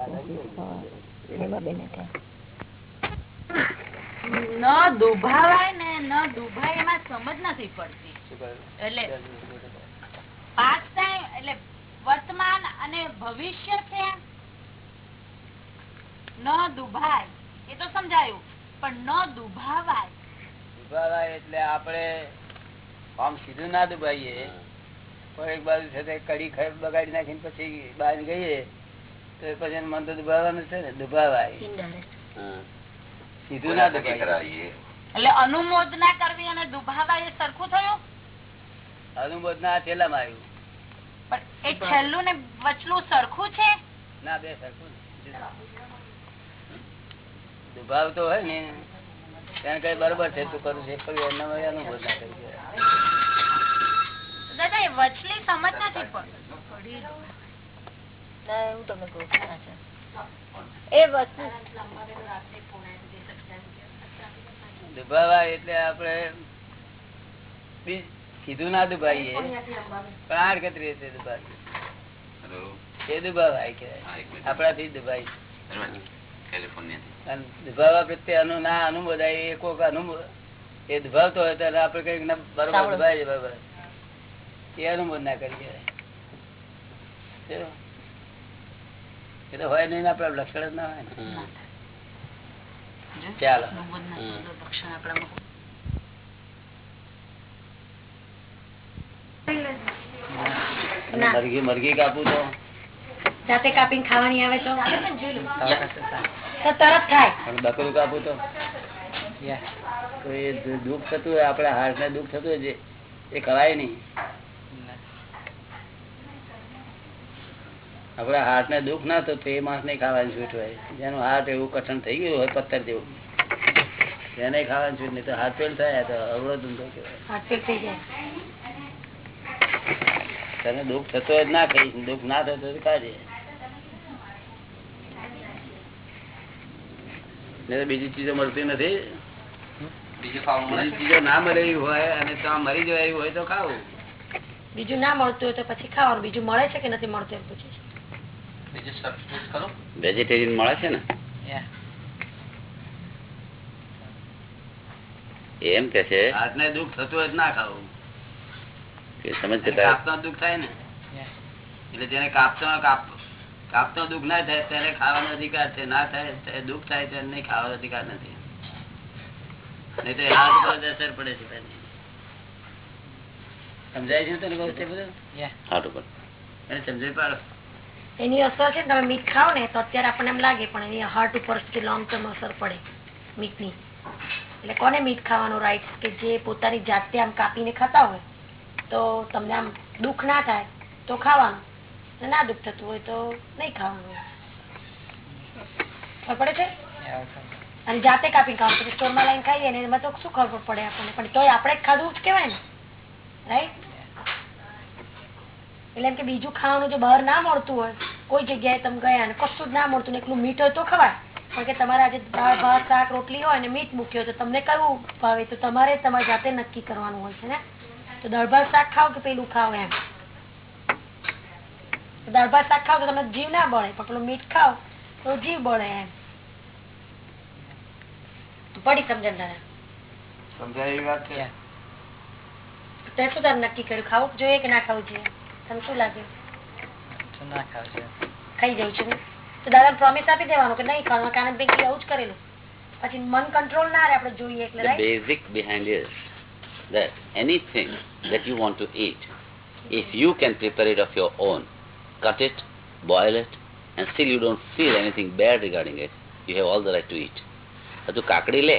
ન દુભાવાય ને ન દુભાય એમાં સમજ નથી પડતી. એટલે પાસ્ટ ટાઈમ એટલે વર્તમાન અને ભવિષ્ય છે ન દુભાય એ તો સમજાયું પણ ન દુભાવાય. દુભાવાય એટલે આપણે આમ સીધું ના દુભાઈએ. પણ એક બાજુ છે કડી ખાઈ બગાડી નાખીને પછી બહાર ગઈએ. તો પછી એનું મન તો દુભાવવાનું છે ને દુભાવાય. સીધું ના એટલે અનુમોદના કરવી અને દુભાવા એ સરખું થયું? અનુમોદના છેલ્લામાં આવ્યું. પણ એ છેલ્લું ને વચલું સરખું છે? ના બે સરખું દુભાવ તો હોય ને તેને કઈ બરોબર છે તું કરું છે કયું એના અનુભવ ના કરી દાદા એ વચલી સમજ નથી પડતી હું તમને કહું એ વસ્તુ દુભાવાય એટલે આપણે સીધું ના દુભાઈએ. પણ આડકતરી રીતે દુભાવીએ એ દુભાવાય કહેવાય. આપણાથી દુભાઈ. દુભાવા પ્રત્યે અનુ ના અનુમોદાય એ કોક એ દુભાવતો હોય ત્યારે આપણે કંઈક ના બરોબર. દુભાય બરોબર એ અનુમોદ ના કરી કહેવાય? એ તો હોય નહીં આપડે લક્ષણ જ ના હોય ને. ચાલો. લક્ષણ મરઘી મરઘી કાપું તો? જાતે કાપીને ખાવાની આવે તો? તો તરત થાય. બકરું કાપું તો? દુઃખ થતું હોય આપડે હાર્ટ ને દુઃખ થતું હોય એ કરાય નહીં. આપડે હાર્ટ ને દુઃખ ના થતું એ માણસ ને ખાવાની છૂટ હોય. જેનું હાર્ટ એવું કઠણ થઈ ગયું હોય પથ્થર જેવું. એને ખાવાની છૂટ નહીં તો હાર્ટ ફેલ થાય તો અવળો ધંધો તને દુઃખ થતો જ ના ખાઈશ દુઃખ ના થતો તો બીજી ચીજો મળતી નથી. બીજી ચીજો ના મળે હોય અને ત્યાં મરી જાય એવી હોય તો ખાવું. બીજું ના મળતું હોય તો પછી ખાવાનું બીજું મળે છે કે નથી મળતું એમ પૂછે છે? વેજીટેરિયન મળે છે ને? એમ કે છે? હાથ ને દુઃખ થતું જ ના ખાવું. કે સમજ કે અને તારે- કાપતો દુઃખ થાય ને એટલે જેને કાપતો કાપ કાપતો દુઃખ ના થાય ત્યારે ખાવાનો અધિકાર છે. ના થાય દુઃખ થાય ત્યારે નહીં ખાવાનો અધિકાર નથી. નહીં તો હાથ અસર પડે છે. સમજાય છે તને બહુ તે બધું? સમજાય પાડો. એની અસર છે તમે મીઠ ખાઓ ને તો અત્યારે આપણને એમ લાગે પણ એની હાર્ટ ઉપર લોંગ ટર્મ અસર પડે મીઠની એટલે કોને મીઠ ખાવાનું રાઈટ કે જે પોતાની જાતે આમ કાપીને ખાતા હોય, તો તમને આમ દુઃખ ના થાય, તો ખાવાનું. ને દુઃખ થતું હોય તો નહીં ખાવાનું. ખબર પડે છે? અને જાતે કાપી પછી સ્ટોરમાં લઈને ખાઈએ ને એમાં તો શું ખબર પડે આપણને? પણ તોય આપણે ખાધું જ કહેવાય ને. રાઈટ એટલે એમ કે બીજું ખાવાનું જો બહાર ના મળતું હોય કોઈ જગ્યાએ તમે ગયા કશું જ ના મળતું ને એકલું મીઠ હોય તો ખવાય. પણ કે તમારે આજે દાળ ભાત શાક રોટલી હોય ને મીઠ મૂક્યો તો તમને કયું ભાવે તો તમારે તમારી જાતે નક્કી કરવાનું હોય છે ને? તો દાળ ભાત શાક ખાવ કે પેલું ખાવ એમ? દાળ ભાત શાક ખાવ તો તમને જીવ ના બળે પણ પેલું મીઠ ખાવ તો જીવ બળે એમ. પડી સમજણ તારે. સમજાય એવી વાત છે? તે શું તારે નક્કી કર્યું. ખાવું જોઈએ કે ના ખાવું જોઈએ? તને શું લાગે ખાઈ જવું છે ને તો દાદા પ્રોમિસ આપી દેવાનું કે નહીં ખાવાનું કારણ ભાઈ આવું જ કરેલું પછી મન કંટ્રોલ ના રહે આપણે જોઈએ એટલે The right? basic behind is that anything that you want to eat, if you can prepare it of your own, cut it, boil it, and still you don't feel anything bad regarding it, you have all the right to eat. તો તું કાકડી લે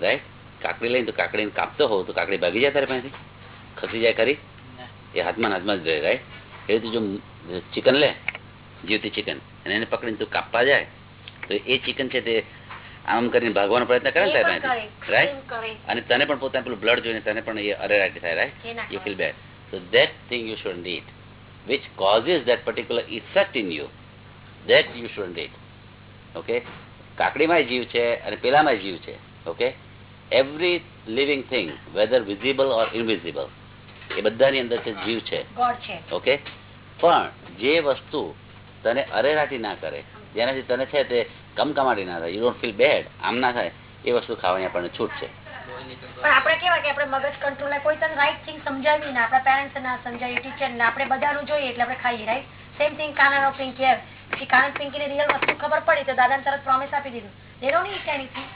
right કાકડી લઈને તું કાકડીને કાપતો હોવ તો કાકડી ભાગી જાય તારે પાસેથી ખસી જાય ખરી એ હાથમાં હાથમાં જ રહે રાઈટ એ રીતે જો ચિકન લે જીવતી ચિકન અને એને પકડીને તું કાપવા જાય તો એ ચિકન છે તે આમ કરીને ભાગવાનો પ્રયત્ન કરે ને રાઈટ. અને તને પણ પોતાને પેલું બ્લડ જોઈને તને પણ એ અરેરાટી થાય રાઈટ feel ખવાય. bad so that thing you shouldn't eat which causes that particular effect in you that you shouldn't eat okay કાકડીમાં જીવ છે અને પેલામાં જીવ છે okay every living thing whether visible or invisible એ બધાની અંદર છે જીવ છે. ઓકે? પણ જે વસ્તુ તને અરેરાટી ના કરે જેનાથી તને છે તે કમકમાટી ના થાય યુ ડોન્ટ ફીલ બેડ આમ ના થાય એ વસ્તુ ખાવાની આપણને છૂટ છે. પણ આપણે કેવા કે આપણે મગજ કંટ્રોલ કોઈ તને રાઈટ થિંગ સમજાવી ને આપણા પેરેન્ટ્સ ના સમજાવી ટીચર ને આપણે બધાનું જોઈએ એટલે આપણે ખાઈએ રાઈટ સેમ થિંગ કાના પિંકી હેવ કે કાનન પિંકી ની રિયલ વસ્તુ ખબર પડી તો દાદાને તરત પ્રોમિસ આપી દીધું. દે ડોન્ટ ઈટ એનીથિંગ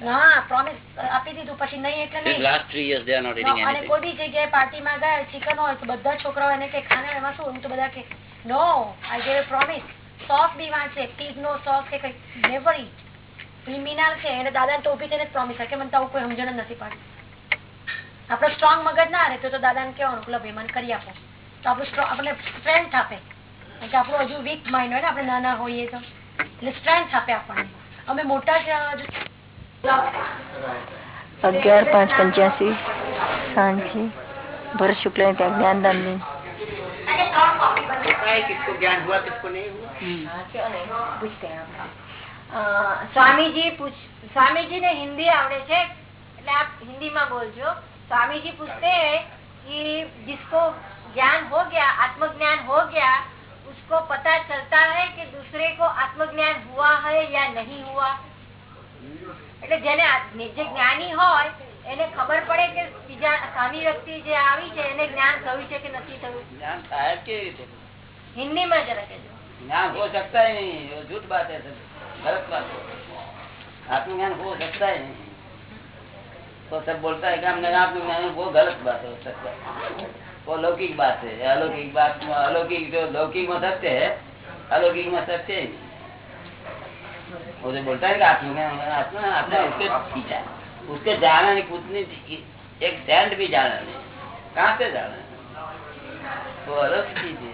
હા પ્રોમિસ આપી દીધું પછી નહીં એટલે Since નહીં. last three years they are not eating અને કોઈ બી જગ્યાએ પાર્ટીમાં ગયા ચિકન હોય તો બધા છોકરાઓ એને કે ખાને એમાં શું? હું તો બધા કે નો આઈ ગેવ પ્રોમિસ સોસ બી વાંચે પીઝ નો સોસ કે કઈ નેવર ઈટ ક્રિમિનલ છે એને દાદાને તો ઊભી પ્રોમિસ કે મને તો કોઈ સમજણ નથી પાડતી. આપણો સ્ટ્રોંગ મગજ ના રહે તો દાદાને કહેવાનું કે ભાઈ મને કરી આપો. તો આપણું આપણને સ્ટ્રેન્થ આપે. કે આપણું હજુ વીક માઇન્ડ હોય ને આપણે નાના હોઈએ તો. એટલે સ્ટ્રેન્થ આપે આપણને. અમે મોટા જ અગિયાર પાંચ પંચ્યાસી સાંજે ભર શુક્લ ત્યાં જ્ઞાનદાનની સ્વામીજી ને હિન્દી આવડે છે એટલે આપ હિન્દી માં બોલજો स्वामी पूछते हैं कि जिसको ज्ञान हो गया आत्मज्ञान हो गया उसको पता चलता है कि दूसरे को आत्मज्ञान हुआ है या नहीं हुआ એટલે જેને આ- જે જ્ઞાની હોય એને ખબર પડે કે બીજા સામી વ્યક્તિ જે આવી છે એને જ્ઞાન થયું છે કે નથી થયું જ્ઞાન થાય જ કેવી રીતે હિન્દી માં જરા કહેજો ज्ञान हो सकता ही नहीं वो झूठ बात है सब गलत बात है आत्मज्ञान हो सकता ही नहीं तो सब बोलता है कि हमने आत्मज्ञान वो गलत बात है हो सकता है वो लौकिक बात है अलौकिक बात में अलौकिक जो लौकिक में सत्य है अलौकिक में सत्य ही नहीं वो जो बोलता है कि आत्मज्ञान आत्मा आपने उसके खींचा उसके जाना नहीं कुछ नहीं एक सेंट भी जाना नहीं कहाँ से जाना वो अलग चीज है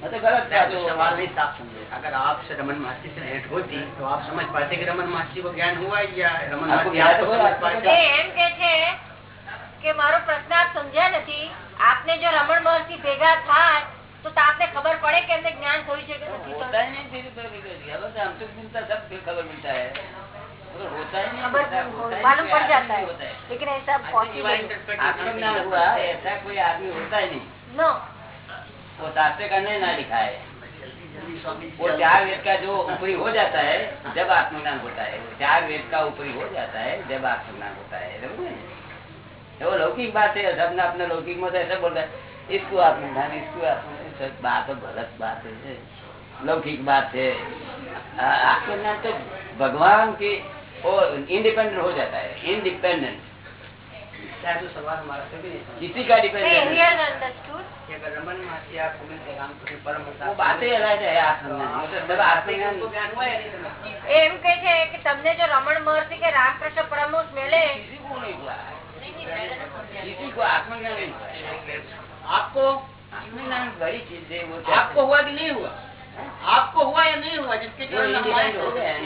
मैं तो गलत मैं बात तो है। सवाल नहीं साफ समझे अगर आपसे रमन महर्षि से भेंट होती तो आप समझ पाते कि रमन महर्षि को ज्ञान हुआ या रमन आपको महर्षि ज्ञान आपको हुआ? समझ पाते એ એમ કે છે કે મારો પ્રશ્ન આપ સમજ્યા નથી આપને જો રમણ મહર્ષિ ભેગા થાય તો તો આપને ખબર પડે કે એમને જ્ઞાન થયું છે કે નથી होता થયું ही नहीं फिर तो खबर तो हमसे मिलता सब फिर खबर मिलता है मगर होता ही नहीं खबर होता- होता ही मालूम नहीं, पड़ जाता आदमी है होता है लेकिन ऐसा पॉसिबल आत्मज्ञान हुआ ऐसा कोई आदमी होता ही नहीं नो वो शास्त्र करने ना लिखा है वो चार वेद का जो ऊपरी हो जाता है जब आत्मज्ञान होता है वो चार वेद का ऊपरी हो जाता है जब आत्मज्ञान होता है समझे ना? वो लौकिक बात है सबने अपने लौकिक में तो ऐसा बोलता है इसको आत्मज्ञान इसको आत्मज्ञान सब बात तो गलत बात है लौकिक बात है आ- आत्मज्ञान तो भगवान की वो इंडिपेंडेंट हो जाता है इंडिपेंडेंट शायद वो सवाल हमारा कभी नहीं समझ किसी का Hey, डिपेंडेंट real understood. कि अगर रमन महर्षि आपको मिलते रामकृष्ण परम हंस वो आपको बातें मिलते, अलग है तो आत्मज्ञान आप- मतलब जब आपको आत्मज्ञान ज्ञान हुआ या नहीं समझ એ એમ કે છે કે તમને જો રમણ મહર્ષિ કે રામકૃષ્ણ પરમહંસ મળે किसी को नहीं हुआ किसी को आत्मज्ञान नहीं हुआ आपको आत्मज्ञान चीज़ है वो आपको हुआ कि नहीं हुआ? आपको हुआ या नहीं हुआ? जिसके जो चरण हो गया है।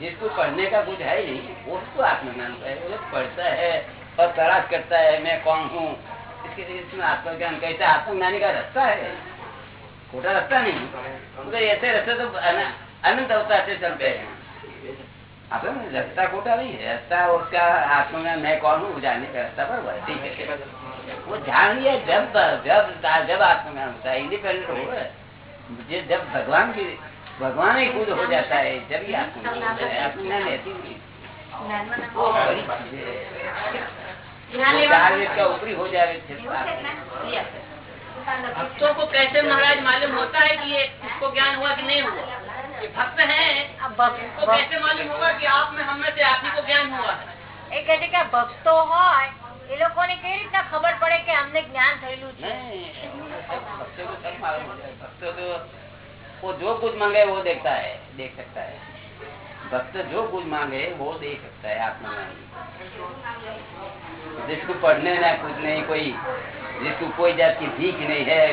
जिसको पढ़ने का कुछ है ही नहीं उसको आत्मज्ञान है वो पढ़ता है और तलाश करता है मैं कौन हूँ? इसके लिए इसमें आत्मज्ञान कैसे? आत्मज्ञानी का रास्ता है। खोटा रास्ता नहीं। वो तो ऐसे रास्ते तो अन- अनंत अवतार से चलते हैं? रास्ता खोटा नहीं है। रास्ता उसका आत्मज्ञान मैं कौन हूँ? जानने का रास्ता पर ठीक है। वो ध्यान ये जब जब जब आत्मा होता है इंडिपेंडेंट हो जब भगवान की भगवान ही खुद हो जाता है जब ही आत्मा रहती है ऊपरी हो जाए हाँ। भक्तों को कैसे महाराज मालूम होता है कि ये इसको ज्ञान हुआ कि नहीं हुआ? ये भक्त है अब तो भक्त को कैसे मालूम होगा कि आप में हम में से आप ही को ज्ञान हुआ है? एक कहते क्या भक्तो हो એ લોકોને કેવી રીતના ખબર પડે કે અમને જ્ઞાન થયેલું છે नहीं सब भक्तों को सब मालूम हो जाए भक्त तो वो जो कुछ मांगे वो देखता है देख सकता है भक्त जो कुछ मांगे वो दे सकता है आत्मज्ञान जिसको पढ़ने ना कुछ नहीं कोई जिसको कोई जात की भीख नहीं है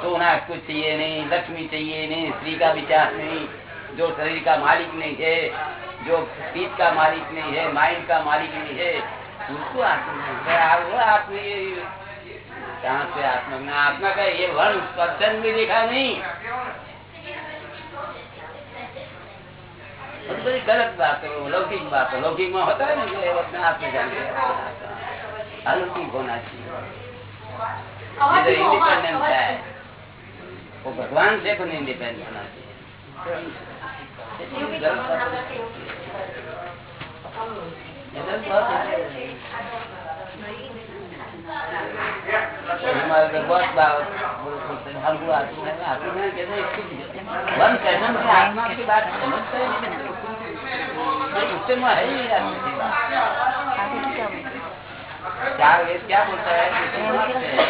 सोना कुछ चाहिए नहीं लक्ष्मी चाहिए नहीं स्त्री का विचार नहीं जो शरीर का मालिक नहीं है जो पीठ का मालिक नहीं है माइंड का मालिक नहीं है પૂછતું આત્મા આત્મા કહાં છે ભગવાન છે પણ ઇન્ડિપેન્ડન્ટ गलत बात है। ये गलत बात है। हमारे घर बहुत बात बोलते हैं, हमको आत्मा में आत्मा में कहते हैं, इसको वन सेकंड में आत्मा की बात समझते हैं नहीं। उससे में है ही नहीं आत्मा की बात चार वेद क्या बोलता है कि समझते हैं।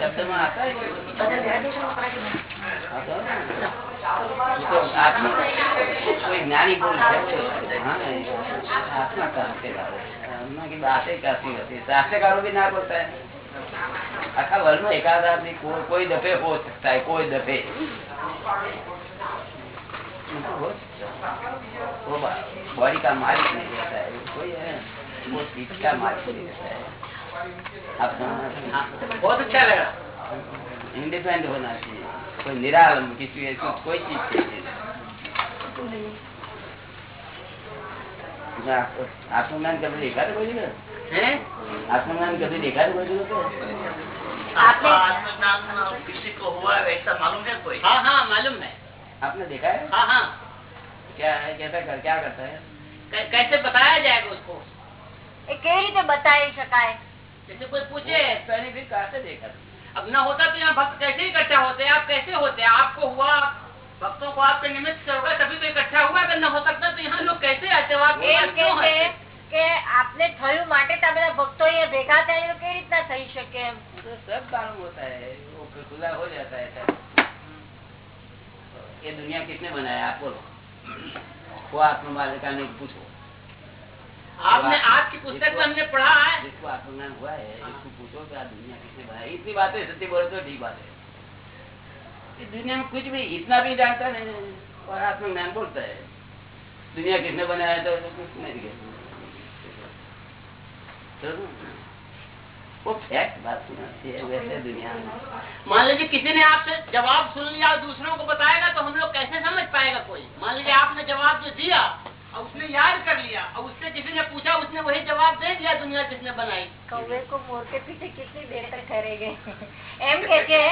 शब्द में आता है आता है ना? तो आत्मा कोई है આખા વર્લ્ડ એકાદ આદમી કોઈ દફે હો સકતા કોઈ દફે बॉडी का मालिक नहीं रहता है कोई है वो सीट का मालिक नहीं है बहुत अच्छा लगा। इंडिपेंडेंट होना चाहिए। कोई निरालम किसी ऐसी कोई चीज़ चाहिए आत्मज्ञान कभी देखा था कोई आत्मज्ञान कभी देखा था कोई आपने आत्मज्ञान किसी को हुआ वैसा मालूम है कोई हाँ हाँ मालूम है आपने देखा है हाँ हाँ क्या है कैसा कर क्या करता है कैसे बताया जाएगा उसको कई रीते बताई शकाय जैसे कोई पूछे पहले भी कैसे देखा था अब न होता तो यहाँ भक्त कैसे इकट्ठा होते हैं आप कैसे होते हैं आपको हुआ भक्तों को आपके निमित्त से होगा तभी तो इकट्ठा हुआ अगर न हो सकता तो यहाँ लोग कैसे आते हो आप એમ કે છે કે આપને થયું માટે તો આ બધા ભક્તો અહીંયા ભેગા થાય એ કેવી રીતના થઈ શકે એમ तो सब मालूम होता है वो खुला हो जाता है सब ये दुनिया किसने बनाया आप बोलो वो आत्मा मालिक का नहीं पूछो आपने आपकी पुस्तक में हमने पढ़ा है। जिसको आत्मज्ञान हुआ है इसको पूछो कि आ दुनिया किसने बनाया इतनी बातें सत्य बोले तो ठीक बात है। इस दुनिया में कुछ भी इतना भी जानता नहीं और आत्मज्ञान बोलता है। दुनिया किसने बनाया तो कुछ नहीं दिखे। तो वो फैक्ट बात सुनाती है वैसे दुनिया में। मान लीजिए किसी ने आपसे जवाब सुन लिया और दूसरों को बताएगा तो हम लोग कैसे समझ पाएगा कोई? मान लीजिए आपने जवाब जो दिया और उसने याद कर लिया और उससे किसी ने पूछा उसने वही जवाब दे दिया दुनिया किसने बनाई કૌવે કો મોર કે પીછે કેટલી દેર તક ઠરેગે એમ કે છે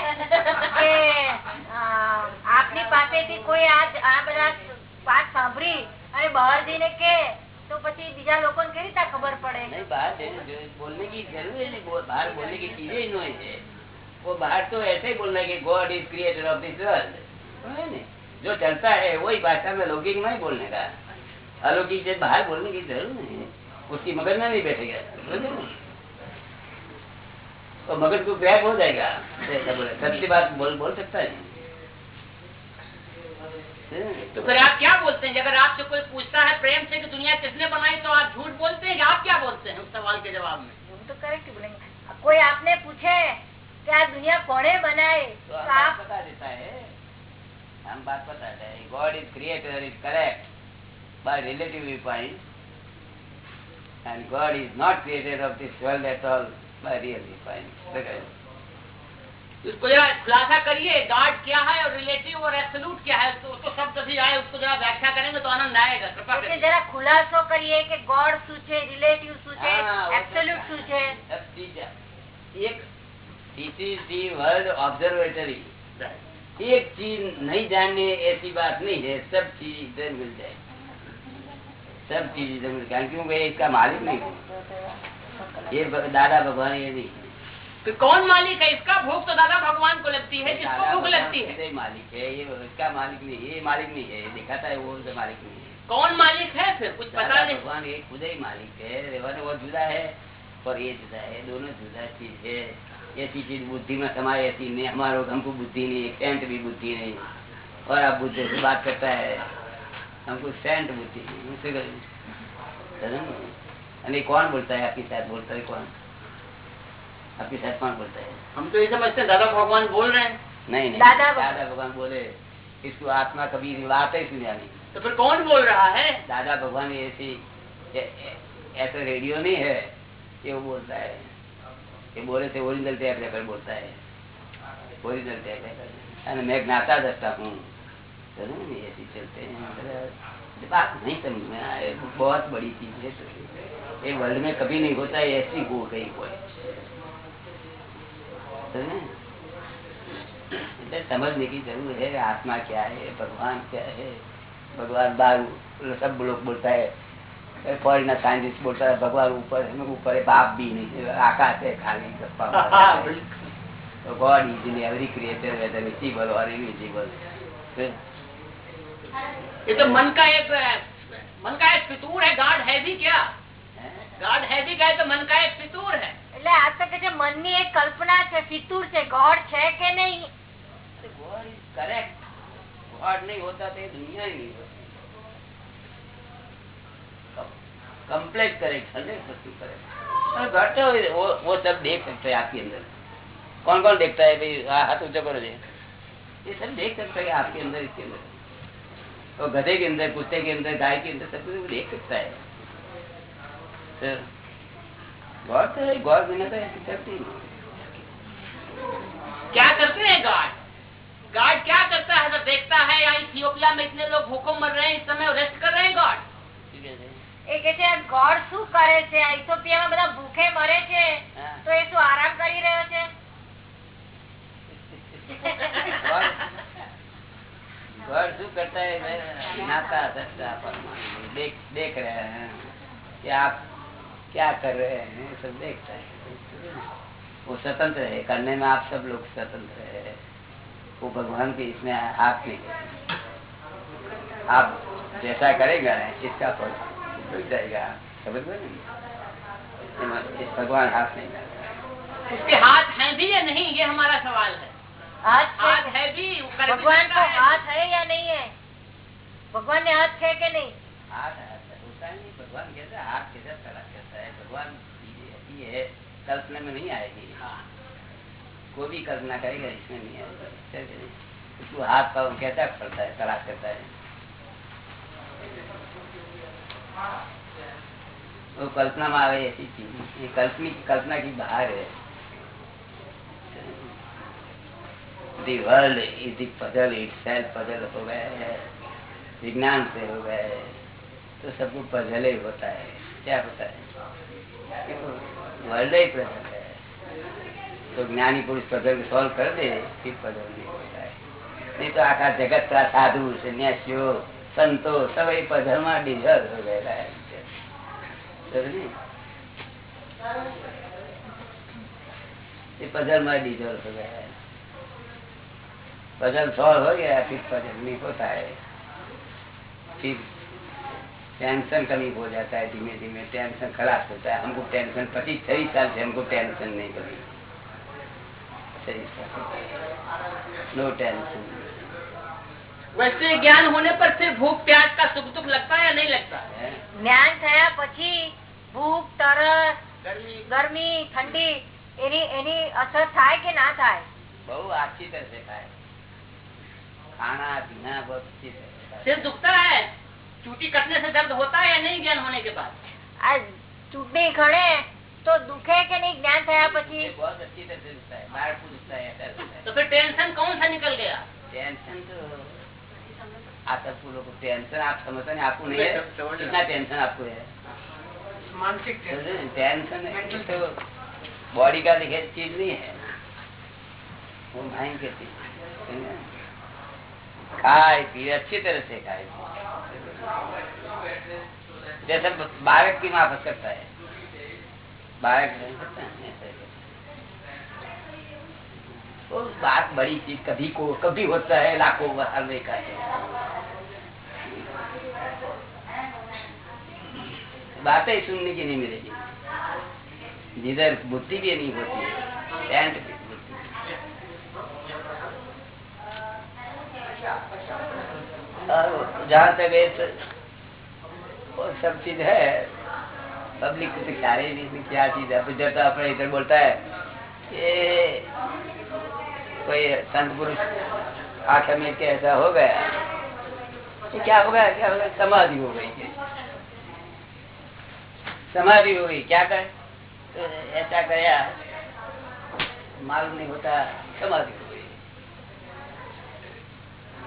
કે અ, આપની પાસેથી કોઈ આ આ બધા વાત સાંભળી અને બહાર જઈને કે તો પછી બીજા લોકોને કેવી રીતના ખબર પડે नहीं बाहर देने- जो- बोलने की जरूरत ही नहीं बो- बाहर बोलने की चीजें ही नहीं है वो बाहर तो ऐसे ही बोलना है कि God is creator of this world जो चलता है वही भाषा में लौकिक में ही बोलने का अलौकिक से बाहर बोलने की ज़रूरत नहीं है। उसकी मगज में नहीं बैठेगा गया तो मगज को ग्रैप हो जाएगा। ऐसा बोले सच्ची बात बोल बोल सकता है? तो फिर आप क्या बोलते हैं? अगर आपसे कोई पूछता है प्रेम से कि दुनिया किसने बनाई तो आप झूठ बोलते हैं आप क्या बोलते हैं उस सवाल के जवाब में? तो करेक्ट बोलेंगे। कोई आपने पूछे क्या दुनिया कौने बनाए तो, तो आप बता देता है। हम बात बताते हैं God is creator is correct by relative viewpoint, and God is not created of this world at all by real viewpoint. Okay. उसको जरा खुलासा करिए गॉड क्या है और रिलेटिव और एब्सोल्यूट क्या है तो उसको शब्द से आए उसको जरा व्याख्या करेंगे तो आनंद आएगा कृपा करके जरा खुलासो करिए कि गॉड सूचे रिलेटिव सूचे हाँ, एब्सोल्यूट तो सूचे। एक this is the world observatory एक चीज़ नहीं जानने ऐसी बात नहीं है सब चीज़ इधर मिल जाएगी। सब चीज़ इधर मिल जाए क्योंकि इसका मालिक नहीं। है ये दादा भगवान ये नहीं। कि कौन मालिक है? इसका भूख तो दादा भगवान को लगती है दादा भूख लगती है। मालिक है? ये इसका मालिक नहीं है ये मालिक नहीं है। ये दिखाता है वो उसका मालिक नहीं है। कौन मालिक है फिर? कुछ पता नहीं। भगवान ये खुद ही मालिक है। रेवाने वो जुदा है और ये जुदा है। दोनों जुदा चीज़ है। ऐसी चीज़ बुद्धि में समाये ऐसी नहीं। हमारे हमको बुद्धि नहीं एक भी बुद्धि नहीं और आप बुद्धि से बात करता है। हमको सेंट बुद्धि અને કોણ બોલતા આપી સાથ બોલતા કોણ આપી સાથ કોણ બોલતા હમ તો સમજતે દાદા ભગવાન બોલ રહે નહીં દાદા ભગવાन બોલે इसको आत्मा कभी बात ही सुनानी तो फिर कौन बोल रहा है दादा भगवान ऐसी ऐसा रेडियो नहीं है ये वो बोलता है ये बोले थे ओरिजिनल टेप लेकर बोलता है ओरिजिनल टेप लेकर मैं મેં જ્ઞાતા દ્રષ્ટા नहीं समझ में आए बहुत बड़ी चीज है तो ये वर्ल्ड में कभी नहीं होता है ऐसी हो गई कोई समझे? समझने की जरूर है आत्मा क्या है भगवान क्या है भगवान बाहर सब लोग बोलता है फॉरन साइंटिस्ट बोलता है भगवान ऊपर है ऊपर है बाप भी नहीं है, आकाश है खाली गप्पा मारता है। तो God is in every creator whether visible और इनविजिबल ये तो मन का एक मन का एक फितूर है गाड है भी क्या गाड है भी क्या है तो मन का एक फितूर है એટલે આ તો કે છે મનની એક કલ્પના છે ફિતુર છે ગોડ છે કે નહીં गॉड इज करेक्ट गॉड नहीं होता तो ये दुनिया ही नहीं होती complete correct hundred percent correct घटते हुए वो वो सब देख सकते हैं आपके अंदर कौन कौन देखता है भाई हाँ, हाथ ऊंचा करो जी ये सब देख सकते हैं आपके अंदर इसके अंदर तो गधे के अंदर कुत्ते के अंदर गाय के अंदर सब कुछ वो देख सकता है तो गॉड तो है गॉड बिना तो ऐसी करती नहीं क्या करते हैं गाड गाड क्या करता है जब देखता है या इथियोपिया में इतने लोग भूखों मर रहे हैं इस समय रेस्ट कर रहे हैं गॉड ठीक है जी? એ કે છે ગોડ શું કરે છે આ ઇથોપિયામાં બધા ભૂખે ज्ञाता सच्चा परमात्मा। देख देख रहे हैं कि आप क्या कर रहे हैं सब देखते हैं। वो स्वतंत्र है करने में आप सब लोग स्वतंत्र है। वो भगवान के इसमें आप नहीं आप जैसा करेगा इसका फल मिल जाएगा। समझ में भगवान हाथ नहीं करता उसके हाथ है भी या नहीं ये हमारा सवाल है। हाथ है। भी भगवान का हाथ है या नहीं है? ભગવાન ને હાથ છે કે નહીં? भगवान कहते हैं आप किधर तलाश करता है भगवान ये है कल्पना में नहीं आएगी हाँ कोई भी कल्पना करेगा इसमें नहीं आएगा उसको हाथ पाव कहता पड़ता है तलाश करता है वो कल्पना में आवे ऐसी चीज़ ये कल्पनी कल्पना की बाहर है The world is the puzzle itself, puzzle of awareness. विज्ञान से हो गया है तो सबको पजल ही होता है क्या होता है वर्ल्ड ही पजल है तो ज्ञानी पुरुष पजल सॉल्व कर दे फिर पजल नहीं होता है नहीं तो आखा जगत का साधु सन्यासियों संतो सब ये पजल में डिजल हो गया है समझे? ये पजल में डिजल हो गया है पजल सॉल्व हो गया फिर पजल नहीं होता है फिर टेंशन कमी हो जाता है धीमे धीमे टेंशन खराब होता है हमको टेंशन पच्चीस छब्बीस साल से हमको टेंशन नहीं कभी नो टेंशन वैसे ज्ञान होने पर फिर भूख प्यास का सुख दुख लगता है या नहीं लगता है જ્ઞાન થયા પછી ભૂખ તરસ गर्मी ગરમી ઠંડી એની એની અસર થાય કે ના થાય बहुत अच्छी तरह से खाए खाना पीना बहुत अच्छी तरह से खाए सिर दुखता है चूटी कटने से दर्द होता है या नहीं ज्ञान होने के बाद આ ચૂંટણી ખડે તો દુખે કે નહીં જ્ઞાન થયા પછી ये बहुत अच्छी तरह से दुखता है बाहर को दुखता है ऐसा दुखता है तो फिर टेंशन कौन सा निकल गया टेंशन तो आप सबको लोग टेंशन आप समझते नहीं आपको नहीं है कितना टेंशन आपको है मानसिक टेंशन तो बॉडी का लिखे चीज नहीं है वो माइंड की चीज है। अच्छी तरह से खाए जैसे बालक की माफत करता है। है। वो बात बड़ी चीज़ कभी को, कभी होता है, लाखों में का है। बातें सुनने की नहीं मिलेगी। जिधर बुद्धि भी नहीं होती टेंट भी बुद्धि और जहाँ तक है तो सब चीज़ है। पब्लिक को तो ही नहीं, क्या चीज़ है? इधर तो अपने इधर बोलता है ये कोई संत पुरुष आँखें में के ऐसा हो गया ये क्या हो गया? क्या हो गया? समाधि हो गई। समाधि हो गई। क्या कर? तो ऐसा गया, मालूम नहीं होता समाधि। हो गई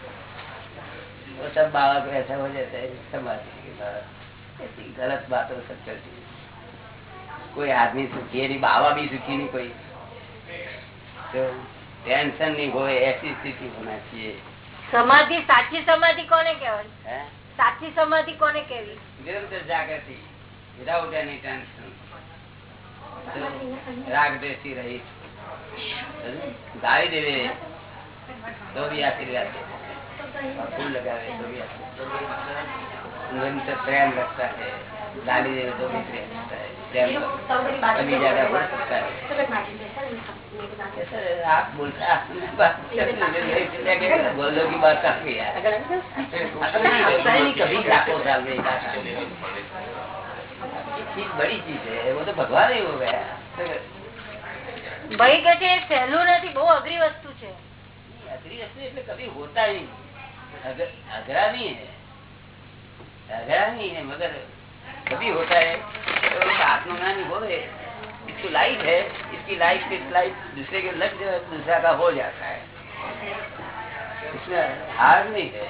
वो सब बाबा को ऐसा हो जाता है समाधि के बाद ऐसी गलत बातों सब चलती है कोई आदमी सुखी है नहीं बाबा भी सुखी नहीं कोई तो टेंशन नहीं हो ऐसी स्थिति होना चाहिए સમાધિ સાચી સમાધિ કોને કહેવાય है સાચી સમાધિ કોને કેવી નિરંતર જાગૃતિ વિધાઉટ એની ટેન્શન રાગ દ્વેષી રહી ગાળી દેવે તો भी आशीर्वाद देते हैं और फूल लगावे तो भी आशीर्वाद निरंतर प्रेम रखता है गाली देवे तो भी प्रेम रखता है प्रेम कभी ज्यादा हो सकता है ऐसा आप बोलते हैं, आपने बात करते हैं, बोलो की बात काफी है ऐसा नहीं होता है, कभी लाखों साल में एक आधा। ये चीज बड़ी चीज है वो तो भगवान ही हो गया ભાઈ કે છે એ સહેલું નથી બહુ અઘરી વસ્તુ છે अगली वस्तु એટલે कभी होता ही अगरा भी है। अगरा नहीं है, मगर कभी होता है तो हो गए। इसकी लाइफ है, इसकी लाइफ की लाइफ दूसरे के लग जाए दूसरा का हो जाता है। इसमें हार नहीं है।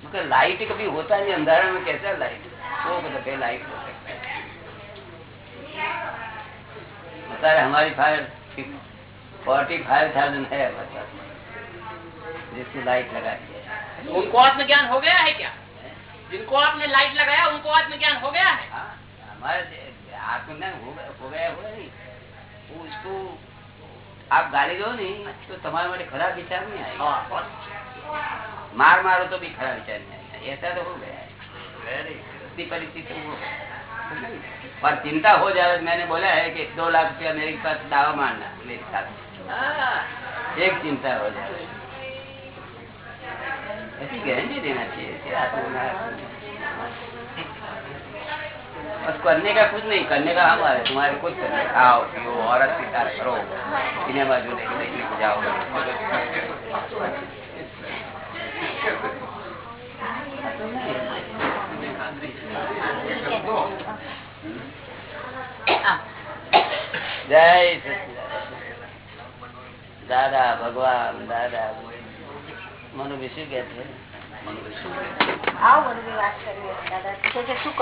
क्योंकि लाइट कभी होता नहीं, अंधारा में कैसा लाइट सौ तो लाइट हो सकता है। बता रहे, हमारी फायर फोर्टी फाइव थाउज़ेंड है, हमारे जिसकी लाइट लगाई। उनको आत्मज्ञान हो गया है क्या? जिनको आपने लाइट लगाया उनको आत्मज्ञान हो गया है? हाँ हमारे आत्मज्ञान हो गया हो नहीं उसको आप गाली दो नहीं तो तुम्हारे માટે खराब विचार नहीं आएगा। हाँ, मार मारो तो भी खराब विचार नहीं आएगा। ऐसा तो हो गया है। परिस्थिति हो। और चिंता हो जाए तो मैंने बोला है कि दो लाख रुपया मेरे पास दावा मारना मेरे साथ। हाँ, एक चिंता हो जाए। ऐसी गारंटी देना चाहिए बस करने का कुछ नहीं, करने का हमारे तुम्हारे कुछ करने खाओ पियो, औरत के करो। सिनेमा जो लेके जाओ। जय दादा, भगवान, दादा મનુભાઈ દાદા કે છે શું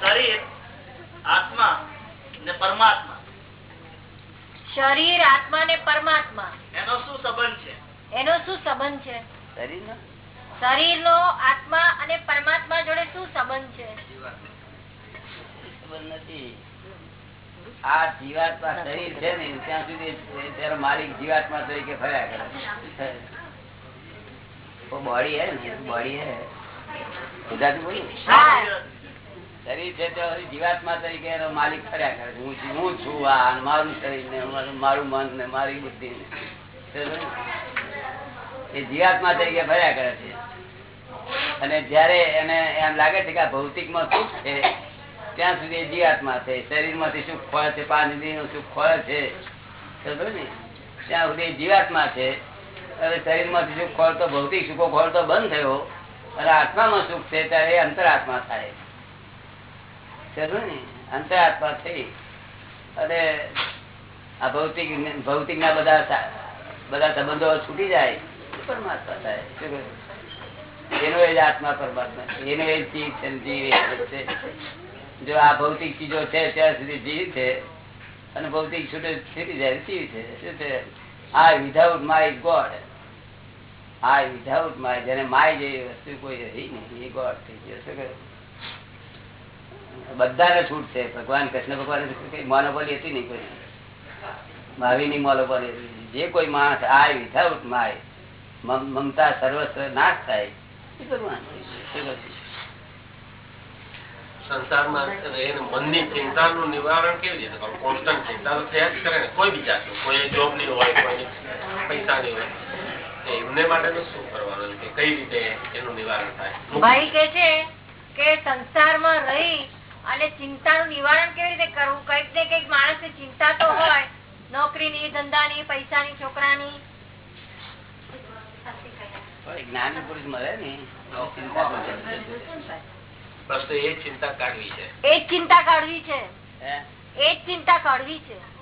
શરીર આત્મા ને પરમાત્મા. શરીર આત્મા ને પરમાત્મા. એનો શું સંબંધ છે? એનો શું સંબંધ છે? શરીરનો? શરીર નો આત્મા અને પરમાત્મા જોડે શું સંબંધ છે? ખબર નથી. આ જીવાત્મા શરીર છે ને ત્યાં સુધી માલિક જીવાત્મા તરીકે ફર્યા કરે बॉडी है ना बॉडी है ગુજરાતી બોલું હા શરીર છે તો જીવાત્મા તરીકે એનો માલિક ફર્યા કરે છે. હું છું- હું છું આ અને મારું શરીર ને મારું- મારું મન ને મારી બુદ્ધિ ને સમજો ને? એ જીવાત્મા તરીકે ફર્યા કરે છે અને જયારે એને એમ લાગે છે કે આ ભૌતિક માં સુખ છે ત્યાં સુધી એ જીવાત્મા છે શરીર માંથી સુખ ખોળે છે પાંચ ઇન્દ્રિય નું સુખ ખોળે છે સમજો ને? ત્યાં સુધી એ જીવાત્મા છે હવે શરીરમાંથી સુખ ખોળતો ભૌતિક સુખો ખોળતો બંધ થયો. અને આત્મામાં સુખ છે ત્યારે અંતરાત્મા થાય. અંતરાત્મા થઈ. અને આ ભૌતિક ભૌતિક ના બધા બધા સંબંધો છૂટી જાય. પરમાત્મા થાય. એનો એ જ આત્મા પરમાત્મા. એનો એ ચીજ છે જીવ છે. જો આ ભૌતિક ચીજો છે, ત્યાં સુધી જીવ છે. અને ભૌતિક છૂટે, છૂટી જાય, જીવ છે. શું છે? આ without my God I without my જેને માય જેવી વસ્તુ કોઈ રહી નહીં, એ ગોડ થઈ ગયો? બધાને છૂટ છે ભગવાન, કૃષ્ણ ભગવાન મોનોપોલી હતી નહીં કોઈ મહાવીરની મોનોપોલી. જે કોઈ માણસ આય વિધાઉટ માય મમ- મમતા સર્વસ્વ નાશ થાય, એ ભગવાન? સંસારમાં રહીને મનની ચિંતાનું નિવારણ કેવી રીતે કરવું? કોન્સ્ટન્ટ ચિંતા તો થયા જ કરે ને. કોઈ બી જાતનું કોઈ જોબની હોય કોઈ પૈસાની હોય એમને માટેનું શું કરવાનું કે કઈ રીતે એનું નિવારણ થાય? ભાઈ કે છે કે સંસારમાં રહી અને ચિંતાનું નિવારણ કેવી રીતે કરવું? કંઈક ને કંઈક માણસની ચિંતા તો હોય. નોકરીની ધંધાની પૈસાની છોકરાની. જ્ઞાન જ્ઞાની પુરુષ મળે ને બસ તો એ ચિંતા કાઢવી છે. એ ચિંતા કાઢવી છે. હે? એ ચિંતા કાઢવી છે.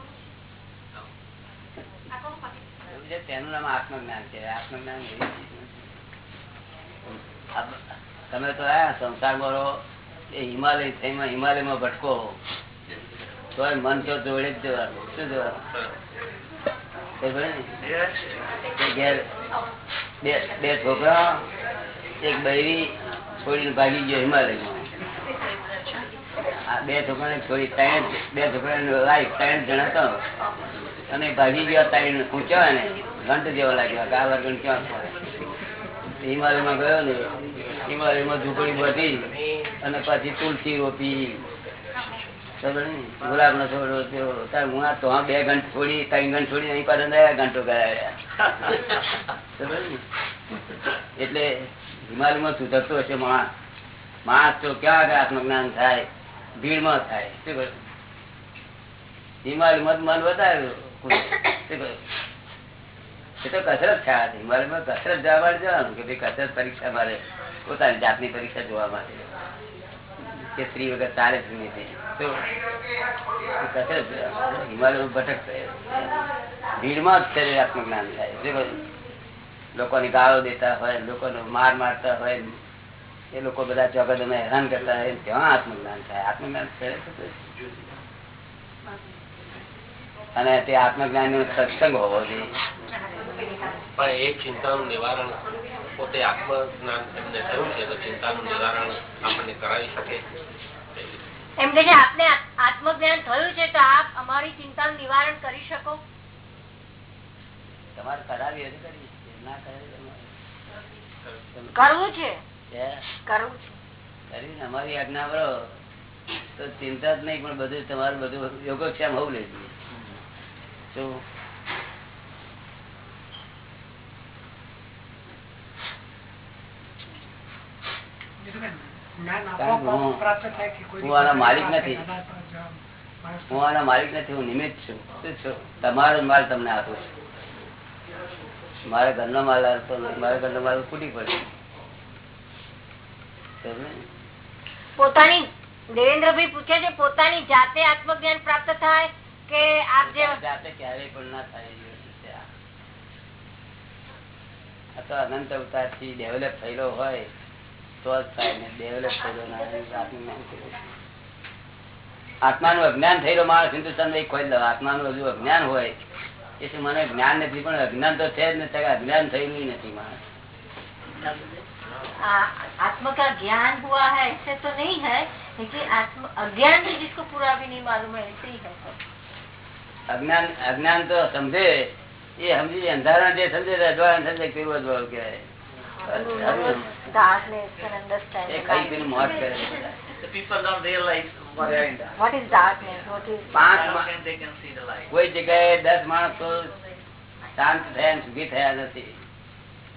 તેનું નામ આત્મજ્ઞાન છે. આત્મજ્ઞાન એવી ચીજ નથી. આપ- તમે તો આ સંસારમાં રહો એ હિમાલય થઈમાં હિમાલયમાં ભટકો. તો મન તો જોડે જ જવાનું. શું જવાનું? બે છોકરા એક બૈરી છોડીને ભાગી ગયો હિમાલયમાં. બે છોકરાને છોડી ત્રણ, બે છોકરાની લાઈફ ત્રણ જણા તો અને ભાગી ગયા ત્રણ ઊંચા ને ઘંટ જેવા લાગ્યા. કે આ વર્ગણ ક્યાં હિમાલયમાં ગયો ને, હિમાલયમાં ઝૂંપડી બધી અને પછી તુલસી રોપી. ગુલાબ નો છોડો છોડ હું તો બે ઘંટ છોડી, ત્રણ ઘંટ છોડી અહીં પાછા ઘંટો ગયા એટલે હિમાલયમાં સુધરતો હશે માણસ. માણસ તો ક્યાં આગળ આત્મજ્ઞાન થાય? ભીડમાં થાય. શું કહ્યું? હિમાલયમાં મન વધાર્યું? એ તો કસરત છે આ કસરત જવા માટે જવાનું કે ભાઈ કસરત પરીક્ષા મારે પોતાની જાતની પરીક્ષા જોવા માટે. કે સ્ત્રી વગર ચાલે જ નહીં તો. કસરત હિમાલયમાં ભટકતો ભીડમાં જ શરીર આત્મજ્ઞાન થાય. શું? લોકોની ગાળો દેતા હોય લોકોનો માર મારતા હોય એ લોકો બધા અમે હેરાન કરતા હોય ત્યાં આત્મજ્ઞાન થાય. આત્મજ્ઞાન તો અને તે આત્મજ્ઞાન નો સત્સંગ હોવો જોઈએ. પણ એ ચિંતાનું નિવારણ પોતે આત્મજ્ઞાન એમને થયું છે તો ચિંતાનું નિવારણ આપણને કરાવી શકે. એમ કે આપને આત્મજ્ઞાન થયું છે તો આપ અમારી ચિંતાનું નિવારણ કરી શકો? તમારે કરાવી હશે કરી કરાવી તમારે. કરવું છે? કરવું છે. અમારી આજ્ઞા કરો તો ચિંતા જ નહીં પણ બધું તમારું બધું યોગક્ષેમ હોવું લઈ જોઈએ. શું? હું હું આના માલિક નથી. હું આના માલિક નથી હું નિમિત્ત છું. શું છું? તમારો માલ તમને આપું છું. મારા ઘરનો માલ આવતો નથી મારા ઘરનો માલ ફૂટી પડે પોતાની દેવેન્દ્રભાઈ પૂછે છે પોતાની જાતે આત્મજ્ઞાન પ્રાપ્ત થાય કે આપ જે જાતે ક્યારેય પણ ના થાય આ. તો અનંત અવતારથી ડેવલપ થયેલો હોય તો જ થાય ને ડેવલપ થયેલો ના? આત્માનું અજ્ઞાન થયેલો માણસ હિન્દુસ્તાન ખોઈ દો આત્માનું હજુ અજ્ઞાન હોય એટલે મને જ્ઞાન નથી પણ અજ્ઞાન તો છે જ નથી અજ્ઞાન થયેલું નથી માણસ आ- आत्मा का ज्ञान हुआ है ऐसे तो नहीं है लेकिन आत्म अज्ञान भी जिसको पूरा भी नहीं मालूम है ऐसे ही है सब અજ્ઞાન અજ્ઞાન તો સમજે એ સમજી અંધારા જે સમજે તે અજવાળાને સમજે પીવું અજવાળું કહેવાય darkness and understand એ ખાઈ પીને મોજ કરે છે બધા. The people don't realize કોઈ જગ્યાએ દસ માણસ તો શાંત થયા સુખી થયા નથી.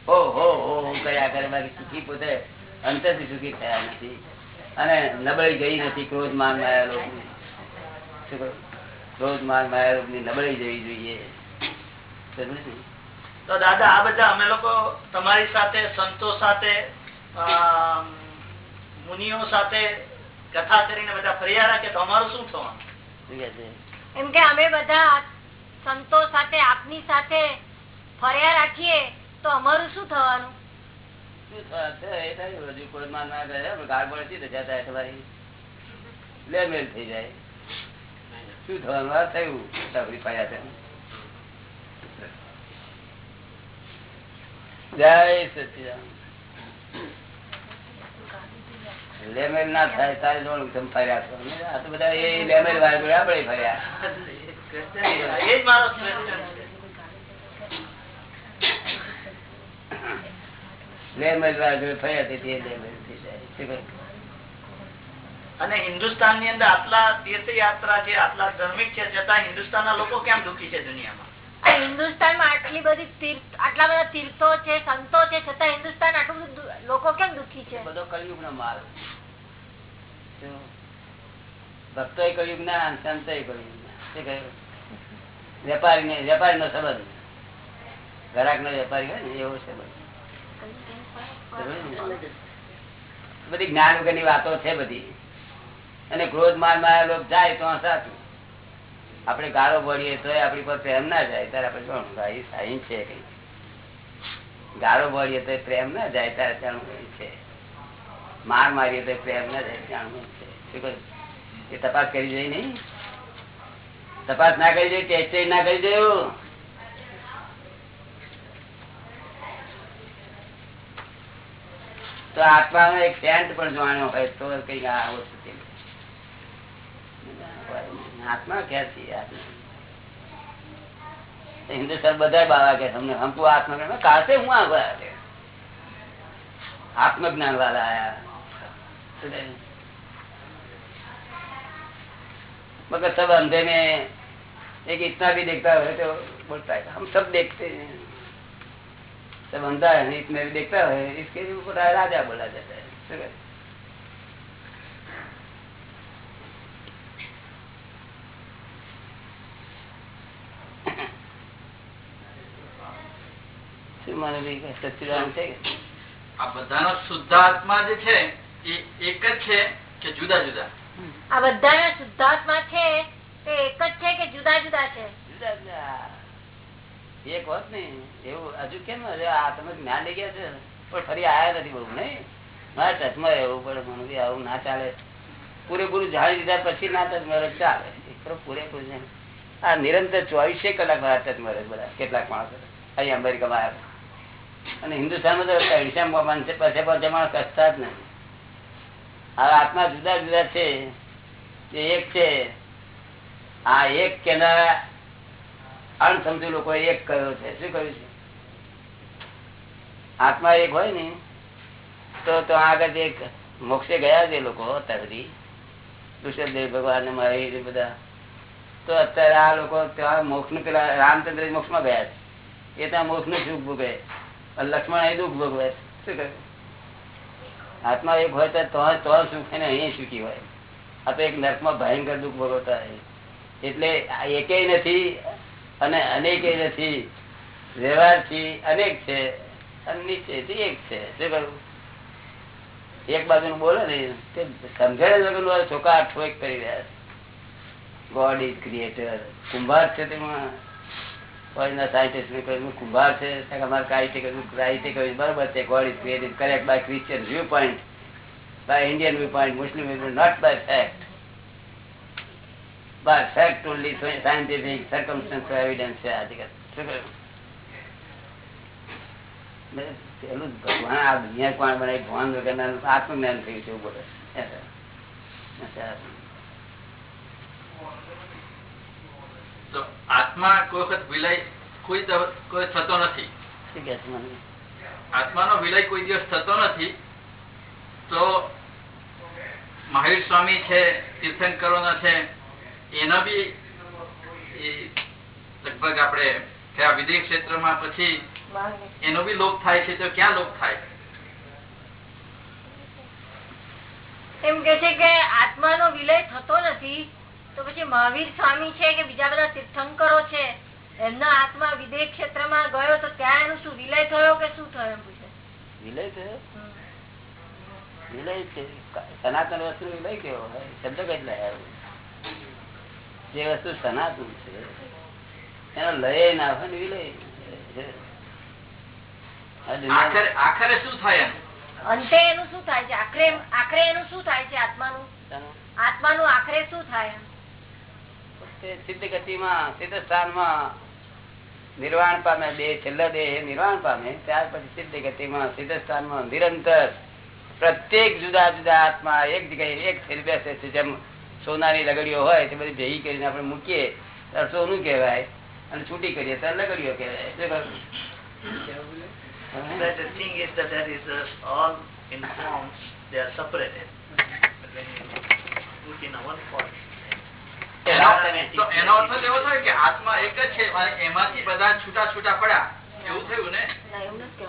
હો હો હો કર્યા કરે બાકી સુખી પોતે અંતરથી સુખી થયા નથી. અને નબળી ગઈ નથી ક્રોધ માન માયા. શું ક્રોધ માન માયા લોભની નબળી જવી જોઈએ. તો દાદા આ બધા અમે લોકો તમારી સાથે સંતો સાથે મુનિઓ સાથે કથા કરીને બધા ફરિયા રાખે તો અમારું શું થવાનું? એમ કે અમે બધા સંતો સાથે આપની સાથે ફર્યા રાખીએ તો અમારું શું થવાનું? શું થવા છે? એ થયું. હજુ ક્રોધ માન માયા કરે પણ ગાળ પડે છે તો જતા તમારી લેમેલ થઈ જાય શું થવાનું આ થયું સગડી પાયા છે જય સચિદાન લેમેલ ના થાય તારે જોડું તમે ફર્યા છો? આ તો બધા એ લેમેલ વાર જોડે આપણે ફર્યા. એ જ મારો question છે. લેમેલ વાર જોડે ફર્યા તેથી એ લેમેલ થઈ જાય. અને હિન્દુસ્તાનની અંદર આટલા તીર્થયાત્રા છે આટલા ધાર્મિક છે છતાં હિન્દુસ્તાન ના લોકો કેમ દુખી છે દુનિયામાં? હિન્દુસ્તાન હિન્દુસ્તાનમાં આટલી બધી તીર્થ આટલા બધા તીર્થો છે સંતો છે છતાં હિન્દુસ્તાન આટલું બધું લોકો કેમ દુઃખી છે? બધો કળિયુગ નો માલ ભક્તો ભક્તો કળિયુગ ના સંતો કળિયુગ ના કહ્યું વેપારી ને વેપારી નો સંબંધ. ઘરાક નો વેપારી હોય ને, એવો સંબંધ. બધી જ્ઞાન વગરની વાતો છે બધી. અને ક્રોધ મારમાં લોક જાય તો સાચું. આપડે ગાળો ભરીએ તો આપણી પર પ્રેમ ના જાય. ત્યારે આપણે કોણ છે કઈ. ગાળો બોલીએ તો પ્રેમ ના જાય ત્યારે જાણવું છે. માર મારીએ તો પ્રેમ ના જાય, જાણવું છે. તપાસ કરી જોઈ નઈ તપાસ ના કરી જોઈ ટેસ્ટ ના કરી જોયું? તો આત્માનો એક ટેન્ટ પણ જોવાનો હોય તો કંઈક આ વસ્તુ. આત્મા ક્યાંથી આત્મા. હિન્દુસ્તાન બધા બાવા કે તમને હમ તું આત્મજ્ઞાન કાશે હું આ आत्मज्ञान वाला आया मगर सब अंधे में एक इतना भी देखता है तो बोलता है हम सब देखते हैं सब अंधा है इसमें भी देखता है इसके ऊपर राजा बोला जाता है શું કહે? શું મને બી કઈ સચ્ચિદાનંદ છે. આ બધાનો શુદ્ધાત્મા જે છે એ એક જ છે કે જુદા જુદા? આ બધાના શુદ્ધાત્મા છે તે એક જ છે કે જુદા જુદા છે? જુદા જુદા. એક હોત ને એવું હજુ કેમ આ તમે જ્ઞાન લઈ ગયા છે. પણ ફરી આયા નથી બહુ નહીં? મારા ટચમાં રહેવું પડે મને બી આવું ના ચાલે. પૂરેપૂરું જાણી દીધા પછી ના ટચમાં રહે ચાલે પૂરેપૂરું આ નિરંતર ચોવીસે કલાક મારા ટચમાં રહે બધા કેટલાક માણસો. અહીં અમેરિકામાં આવ્યા અને હિન્દુસ્તાનમાં તો માણસે પાસે માણસ કસતા જ નથી. હવે આત્મા જુદા જુદા છે તે એક છે, આ એક કેનારા અણસમજુ લોકો એક કયો છે? શું કહ્યું છે? આત્મા એક હોય ને, તો તો આગળ એક મોક્ષે ગયા છે લોકો સુધી. ઋષભદેવ ભગવાન મારે બધા. તો અત્યારે આ લોકો ત્યાં મોક્ષ પેલા રામચંદ્ર મોક્ષમાં ગયા છે. એ ત્યાં મોક્ષનું સુખ અને લક્ષ્મણ એ દુઃખ ભોગવે શું આત્મા એક હોય તો તો- સુખ છે ને અહીંયા સુખી હોય. આ તો એક નર્કમાં ભયંકર દુઃખ ભોગવતા હોય. એટલે એકે નથી અને અનેકેય નથી. વ્યવહારથી અનેક છે અને નીચેથી એક છે. શું કહ્યું? એક બાજુ બોલે ને તે સમજણ વગર છોકરા ઠોક કરી રહ્યા ગોડ ઇઝ ક્રિએટર કુંભાર છે તેમાં. કોઈના scientist by Indian view point Muslim view not by fact by fact only scientific circumstantial evidence છે? પેલું ભગવાન, આ દુનિયા કોણ બનાવી? ભગવાન વગરના આત્મજ્ઞાન થયું છે. તો આત્મા કોઈ વખત વિલય કોઈ કોઈ થતો નથી. આત્માનો વિલય કોઈ દિવસ થતો નથી તો મહાવીર સ્વામી છે તીર્થંકરોના છે એના બી લગભગ આપણે કયા વિદેશ ક્ષેત્રમાં પછી એનો બી લોપ થાય છે તો ક્યાં લોપ થાય? એમ કે છે કે આત્માનો વિલય થતો નથી તો પછી મહાવીર સ્વામી છે કે બીજા બધા તીર્થંકરો છે એમના આત્મા વિદેહ ક્ષેત્રમાં ગયો તો ત્યાં એનું શું વિલય થયો કે શું થયો એમ પૂછે? વિલય થયો? વિલય છે. સનાતન વસ્તુ વિલય કેવો શબ્દ કઈ લાયા જે વસ્તુ સનાતન છે એનો લય ના હોય ને વિલય. આખરે આખરે શું થાય અંતે એનું શું થાય છે? આખરે આખરે એનું શું થાય છે આત્માનું? આત્માનું આખરે શું થાય એમ? સિદ્ધ ગતિમાં સિદ્ધ સ્થાનમાં નિર્વાણ પામે દેહ છેલ્લા દેહ નિર્વાણ પામે ત્યાર પછી સિદ્ધ ગતિમાં સિદ્ધ સ્થાનમાં નિરંતર પ્રત્યેક જુદા જુદા આત્મા એક જગ્યાએ એક થઈ બેસે છે જેમ સોનાની લગડીઓ હોય તે બધી ભેગી કરીને આપણે મૂકીએ ત્યારે સોનું કહેવાય અને છૂટી કરીએ ત્યારે લગડીઓ કહેવાય શું કહ્યું? The thing is that there is uh, all in forms, they are separated. But when you put in one form, એનો- અર્થ એવો થયો કે આત્મા એક જ છે એમાંથી બધા છૂટા છૂટા પડ્યા. એવું થયું ને? નથી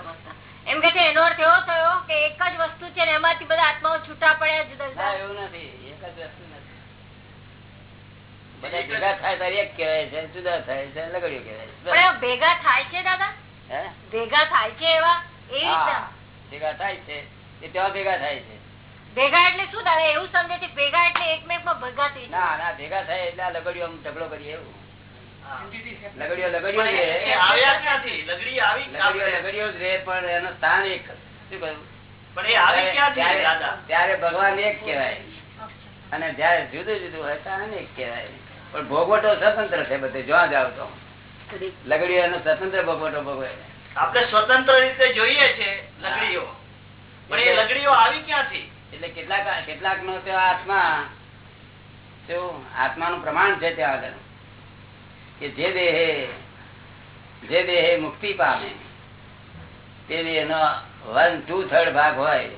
એમ કે છે એનો અર્થ એવો થયો કે એક જ વસ્તુ છે એમાંથી બધા આત્માઓ છૂટા પડ્યા જુદા જુદા. એવું નથી. એક જ વસ્તુ નથી. બધા ભેગા થાય ત્યારે એક કહેવાય છે જુદા થાય છે લગડીઓ કહેવાય છે. ભેગા થાય છે દાદા? ભેગા થાય છે એવા? એ ભેગા થાય છે. એ ત્યાં ભેગા થાય છે. ભેગા એટલે શું દાદા એવું સમજે છે ભેગા એટલે એકમેકમાં ભેગા થઈ ના ના ભેગા થાય એટલે આ લગડીઓ આમ ઝઘડો કરીએ એવું. લગડીઓ લગડીઓ લગડીઓ લગડીઓ જ રે પણ એનું સ્થાન એક શું કહ્યું? પણ એ આવી ક્યાંથી ત્યારે ભગવાન એક કેવાય અને જયારે જુદું જુદું હોય ત્યારે એક કેવાય પણ ભોગવટો સ્વતંત્ર છે બધે જોવા જાવ તો. લગડીઓ એનો સ્વતંત્ર ભોગવટો ભોગવે. આપણે સ્વતંત્ર રીતે જોઈએ છે લગડીઓ. પણ એ લગડીઓ આવી ક્યાંથી? એટલે કેટલાક કેટલાક નો તે આત્મા આત્માનું પ્રમાણ છે ત્યાં આગળ. કે જે દેહે જે દેહે મુક્તિ પામે. તે એનો વન, ટુ, થર્ડ ભાગ હોય,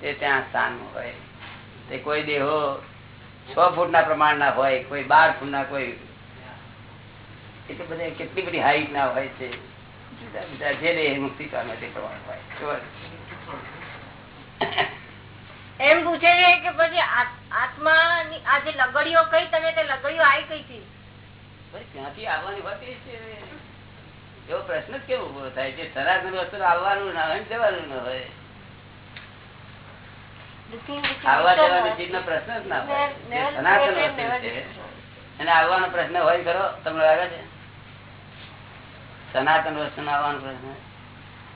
તે ત્યાં સ્થાન હોય. તે કોઈ દેહો છ ફૂટ ના પ્રમાણ ના હોય, કોઈ બાર ફૂટ ના કોઈ એટલે બધે કેટલી બધી હાઈટ ના હોય છે. જુદા જુદા જે દેહ મુક્તિ પામે તે પ્રમાણ હોય. એમ પૂછે છે કે પછી આત્મા આ જે લગડીઓ કઈ તમે તે લગડીઓ આવી કઈ થી ક્યાંથી આવવાની વાત છે? એવો પ્રશ્ન જ કેવો ઊભો થાય? છે સનાતન વસ્તુ આવવાનું ના હોય જવાનું ના હોય. આવવા જવાની ચીજ નો પ્રશ્ન જ ના હોય. સનાતન વસ્તુ છે. એને આવવાનો પ્રશ્ન હોય ખરો? તમને લાગે છે? સનાતન વસ્તુ આવવાનો પ્રશ્ન.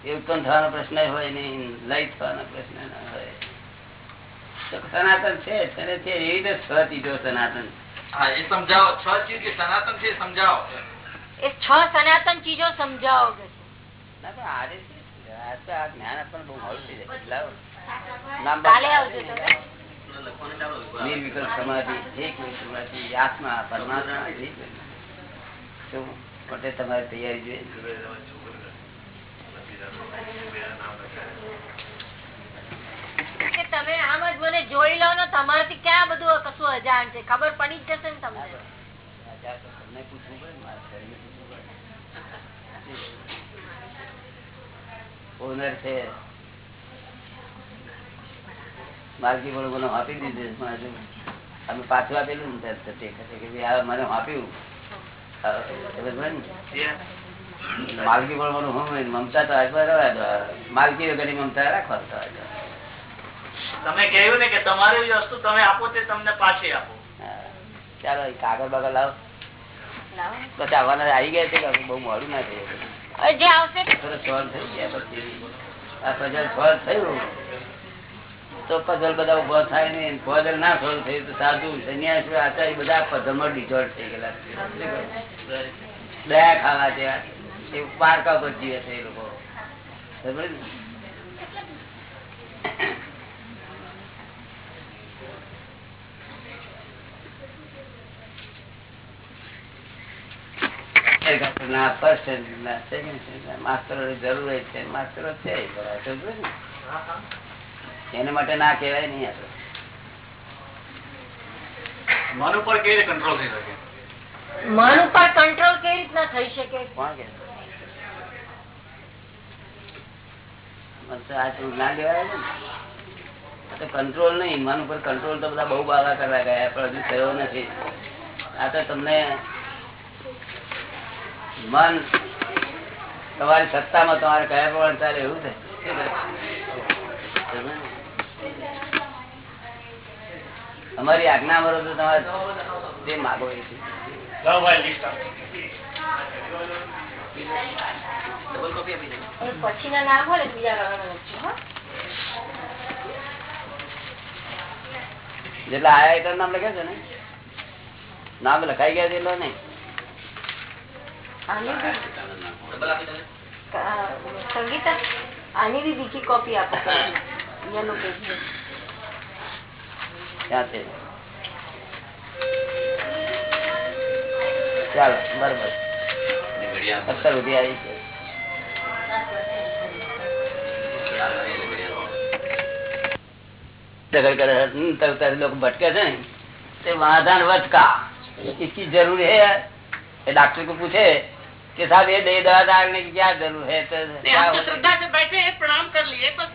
એ ઉત્પન્ન થવાનો પ્રશ્ન હોય નહીં. લય થવાનો પ્રશ્ન ના હોય. સનાતન છે અને છે એવી રીતે છ ચીજો સનાતન. હા એ સમજાવો. છ ચીજ સનાતન છે સમજાવો. એ છ સનાતન ચીજો સમજાવો નિર્વિકલ્પ સમાધિ એક સમાધિ આત્મા પરમાત્મા શું? માટે તમારી તૈયારી જોઈએ. તમે આમ જ મને જોઈ લો ને તમારાથી ક્યાં બધું કશું અજાણ છે? ખબર પડી જ જશે ને તમને. ઓનર છે. માર્ગી પણ મને આપી દીધું પણ હજુ અમે પાછું આપેલું ને કે મને આપ્યું. માલકી પણ મને હું મમતા તો આજમાં રહેવા દો માલકી વગરની મમતા રાખવા તો આજે. તમે કહ્યું ને કે તમારી વસ્તુ તમે આપો તે તમને પાછી આપો. ચાલો કાગળ બાગળ લાવો. પછી આવવાના આવી ગયા છે બઉ બહુ મોડું ના થયું. પઝલ તો પઝલ બધા ઊભો થાય ને પઝલ ના સોલ્વ થયું તો સાધુ સંન્યાસી આચાર્ય બધા પઝલમાં ડિઝોલ્ટ થઈ ગયેલા. દયા ખાવા છે. એ પારકા પર જીવે છે એ લોકો. ને? જરૂર છે માસ્તરો છે? એના માટે ના કહેવાય નહીં આપડે મન ઉપર કેવી રીતે કંટ્રોલ થઈ શકે? મન ઉપર કંટ્રોલ કેવી રીતના થઈ શકે? કોણ કે? મન તો આ ચૂંટ ના લેવાય ને? આ તો કંટ્રોલ નહીં. મન ઉપર કંટ્રોલ તો બધા બહુ બાગા કરવા ગયા પણ હજુ થયો નથી. આ તો તમને મન તમારી સત્તામાં તમારે કયા પ્રમાણે ચાલે એવું છે? અમારી આજ્ઞા મરો તો તમારે જે માગો એ પછીના નામ હોય બીજા લખવાના છે, હો. જેટલા આયા એટલા નામ લખ્યા છે ને? નામ લખાઈ ગયા છે એટલા નહીં. સંગીતા આની બી બીજી કોપી આપો યલો પેજ ત્યાં છે ચાલો બરોબર અત્યાર સુધી આવી છે दखल करे हम्म, तब तक लोग भटके थे नहीं ते वाधान वच का इसकी जरूर है ये डॉक्टर को पूछे कि साहब ये दे दवा डालने की क्या ज़रूर है? तो नहीं, तो? श्रद्धा से बैठे हैं प्रणाम कर लिए बस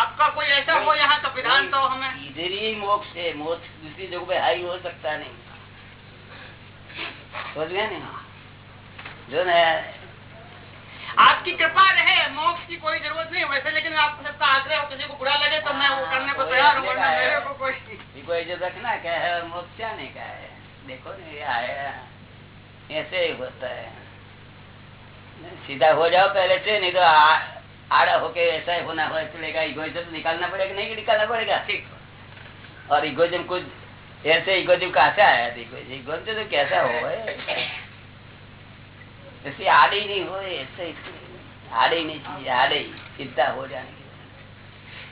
आपका कोई ऐसा हो यहाँ का विधान तो हमें इधर ही मोक्ष है मोक्ष दूसरी जगह पे हाई हो सकता नहीं। समझ गया नहीं? जो न आपकी कृपा रहे मोक्ष की कोई ज़रूरत नहीं वैसे लेकिन आपको सबका आग्रह हो किसी को बुरा लगे तो मैं वो करने को तैयार हूँ मेरे को कोई इगोइज्म रखना क्या है? मोक्ष क्या नहीं क्या है। देखो ना ये आया। ऐसे ही होता है। सीधा हो जाओ पहले से नहीं तो आ- आड़ा होके ऐसा ही होना हो चलेगा इगोइज्म निकालना पड़ेगा नहीं कि निकालना पड़ेगा ठीक और इगोइज्म कुछ ऐसे इगोइज्म कहाँ आया इगोइज्म तो कैसा हो ऐसी आड़ी नहीं हो ऐसे इसलिए आड़ी नहीं चाहिए आड़ी चिंता हो जाने की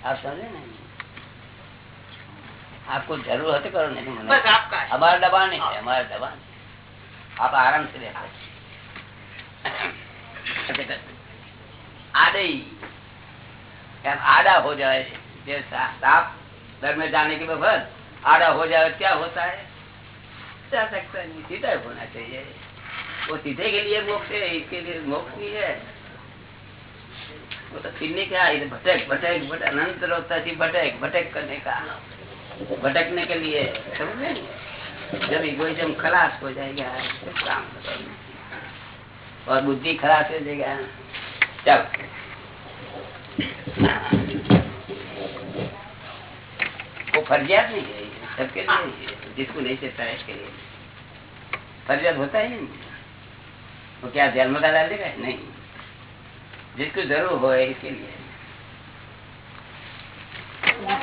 आप समझे नहीं आपको जरूर है तो करो नहीं तो मना बस आपका है। हमारा दबाव नहीं है हमारा दबाव नहीं आप आराम से रहते एम आड़ा हो जाए घर में जाने के बाद आड़ा हो जाए क्या होता है सीधा होना चाहिए वो सीधे के लिए मोक्ष है इसके लिए मोक्ष है वो तो क्या भटक भटक भटक अनंत रोता थी भटक भटक करने का भटकने के लिए समझे जब इगोइज्म खलास हो जाएगा काम खत्म। और बुद्धि खराब हो जाएगा चल। वो फर्जियात नहीं है, सबके लिए जिसको नहीं चलता है इसके लिए। फर्जियात होता ही नहीं वो क्या जन्म का डाल देगा? नहीं। जिसको ज़रूर हो है इसके लिए।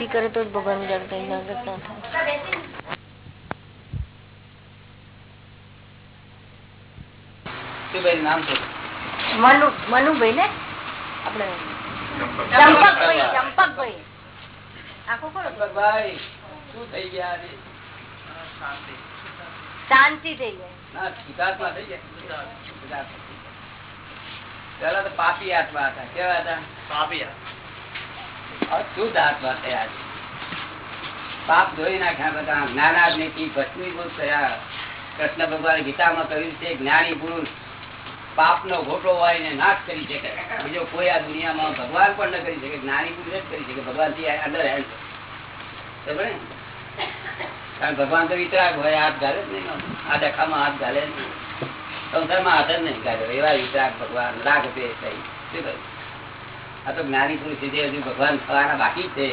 करे तो भगवान जल का શું નામ શું મનુ મનુભાઈ ને? આપણે ચંપકભાઈ ચંપકભાઈ. આખું ખોલો ભાઈ શું થઈ ગયા આજે? શાંતિ થઈ ગઈ. ના શુદ્ધાત્મા થઈ ગયા. શુદ્ધાત્મા. પેલા તો પાપી આત્મા હતા. કેવા હતા? હવે શુદ્ધ આત્મા થયા છે. પાપ ધોઈ નાખ્યા બધા. જ્ઞાનાગ્નિથી ભસ્મીભૂત થયા. કૃષ્ણ ભગવાન ગીતામાં કહ્યું છે જ્ઞાની પુરુષ પાપનો ઘોટો વાળીને નાશ કરી શકે. બીજો કોઈ આ દુનિયામાં ભગવાન પણ ન કરી શકે, જ્ઞાની પુરુષ જ કરી શકે ભગવાનથી અંડર સમજે કારણ ભગવાન તો વિતરાગ હોય, હાથ ઘાલે જ નહીં. આ ડખામાં હાથ ઘાલે જ નહીં. સંસારમાં હાથ જ નહીં ઘાલે એવા વિતરાગ ભગવાન, રાગ તે થઈ આ તો જ્ઞાની પુરુષ છે, જે હજુ ભગવાન થવાના બાકી છે,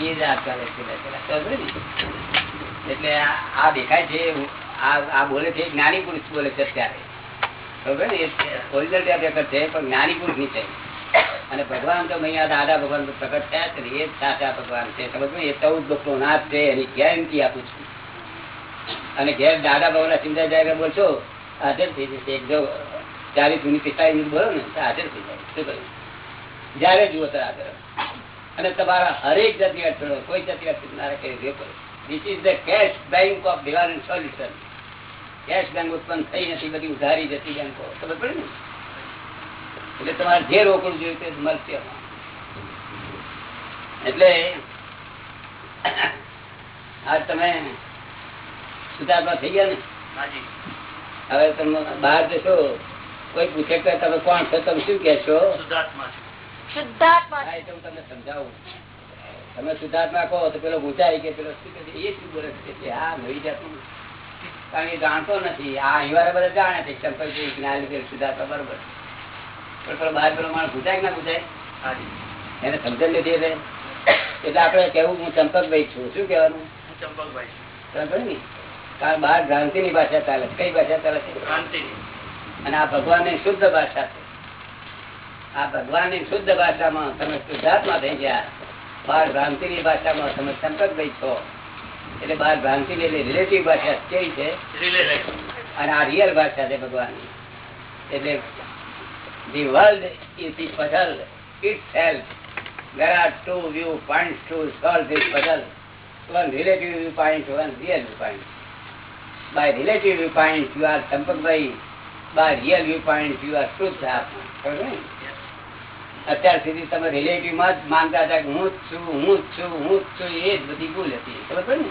એ જ હાથ ઘાલે છે. એટલે આ દેખાય છે, આ બોલે છે જ્ઞાની પુરુષ બોલે છે અત્યારે. ને ઓરિજિનલ ટેપ છે, પણ અને ભગવાન તો દાદા ભગવાન પ્રગટ થયા છે એ સાચા ભગવાન છે. સમજ એ ચૌદ લોકો નાથ છે, એની ગેરંટી આપું છું. અને ઘેર દાદા ભગવાન ચિંતા જાય બોલશો, હાજર થઈ જશે. જો ચાલીસ મિનિટ પિસ્તાલીસ મિનિટ બોલો ને હાજર થઈ જાય. શું કહ્યું જયારે જુઓ ત્યારે અને તમારા હરેક જાતની અડચણો કોઈ જાતની અડચણ ના રાખે this is the cash bank of divine solution cash bank ઉત્પન્ન થઈ નથી બધી ઉધારી જતી બેંકો ખબર પડે ને? એટલે તમારે જે રોકડું જોયું તે મળશે એટલે આ તમે સુધાર્થમાં થઈ ગયા ને? હવે તમે બહાર જશો કોઈ પૂછે કે તમે કોણ છો તમે શું કે છે. તમને સમજાવું. તમે સુધાર્થમાં કહો તો પેલો પૂછાય કે પેલો શું કે? એ શું બોલે છે? કે હા નવી જાતનું કારણ કે જાણતો નથી. આ અહીવારે બધા જાણે છે. શંકરજી જ્ઞાન શુદ્ધાત્મા બરોબર. પણ પેલો માણસ પૂછાય કે ના પૂછાય? એને સમજણ લીધી એટલે. એટલે આપણે કેવું હું ચંપકભાઈ છું. શું કેવાનું ચંપકભાઈ સમજ ને? કારણ બહાર ભ્રાંતિ ની ભાષા ચાલે કઈ ભાષા ચાલે છે? શાંતિની. અને આ ભગવાનની શુદ્ધ ભાષા છે. આ ભગવાનની શુદ્ધ ભાષામાં તમે શુદ્ધાત્મા થઈ ગયા. બહાર ભ્રાંતિ ની ભાષામાં તમે ચંપકભાઈ છો. એટલે બહાર ભ્રાંતિ રિલેટિવ ભાષા કેવી છે અને આ રિયલ ભાષા છે ભગવાન એટલે the world is the puzzle itself there are two view points to solve this puzzle one relative viewpoint one real viewpoint by relative viewpoint you are Sampak Bhai. by real viewpoint you are truth. ખબર અત્યાર સુધી તમે રિલેટિવમાં જ માનતા હતા કે હું જ છું હું જ છું હું જ છું એ જ બધી ભૂલ હતી ખબર ને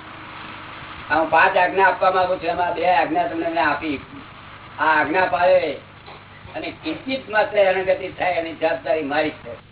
હું પાંચ આજ્ઞા આપવા માંગુ છું, એમાં બે આજ્ઞા તમને આપી. આ આજ્ઞા પાડે અને કિંચિત માત્ર અનગતિ થાય એની જવાબદારી મારી છે.